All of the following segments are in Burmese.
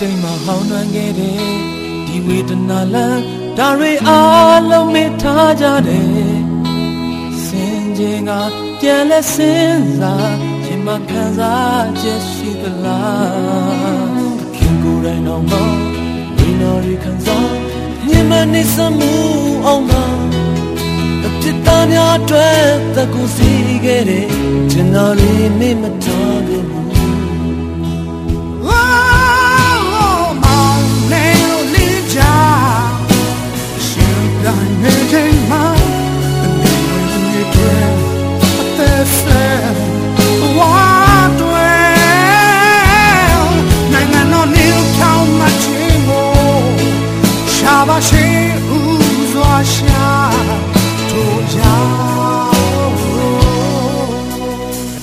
မှန်ခဲ့တဲ့ဒီဝေဒနာလမ်းဒါတွေအားလုံးမေ့ထားကြတယ်စင်ခြင်းကပြန်လဲစဉ်းစားရင်မခံစားချက်ရှိသလားခင်ကိုယ်တိုင်တော့မဝိနာရီခံစားညမနေစမှုအောင်ပါအဖြစ်သားများအတွက်သကူစီခဲ့တဲ့ကျွန်တော်ရီမေ့မထားဘူး ပါရှိဥစွာရှာထိုကြောင့်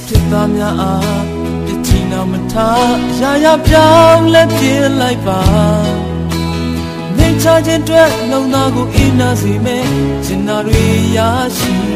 จิตသားများအားပြချီနာမထားရာရာပြောင်းလဲပြလိုက်ပါနေချခြင်းအတွက်လုံသားကိုအင်းနာစီမယ်စင်နာတွေရရှိ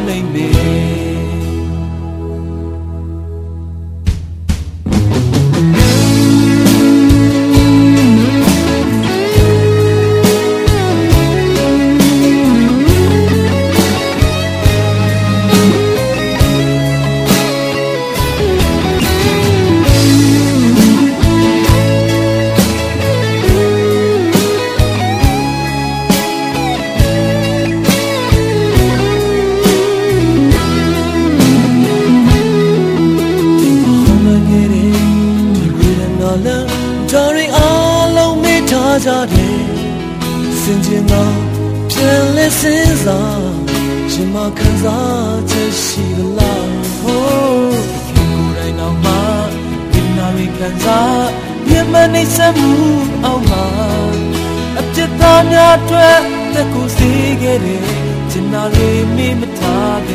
လိမ့်မယ်ကြတယ်စင်ကျင်သောပြန်လဲစဉ်းစားရှင်မခံစားချက်ရှိသလားဟိုးကိုယ်တိုင်တော့မှဒီနာရီခံစားမြမနေစမှုအောင်မှာအပြစ်သားများအတွက်တက်ကိုစီးခဲ့တယ်ကျင်နာရီမိမထားခ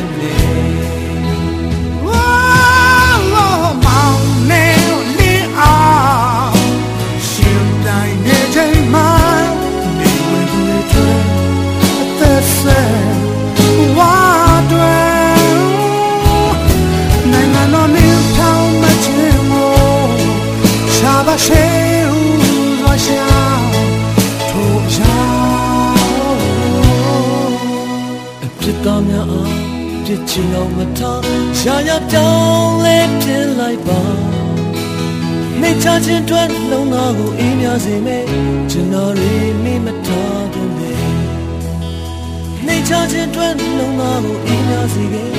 သွားရှာထို့ရှာအပြစ်သားများအားပြစ်ချင်အောင်မထားရှာရပြောင်းလဲပြင်လိုက်ပါနေချခြင်းအတွက်လုံသားကိုအေးမြစေမယ်ကျွန်တော်ရေမိမထားခင်လေနေချခြင်းအတွက်လုံသားကိုအေးမြစေခဲ့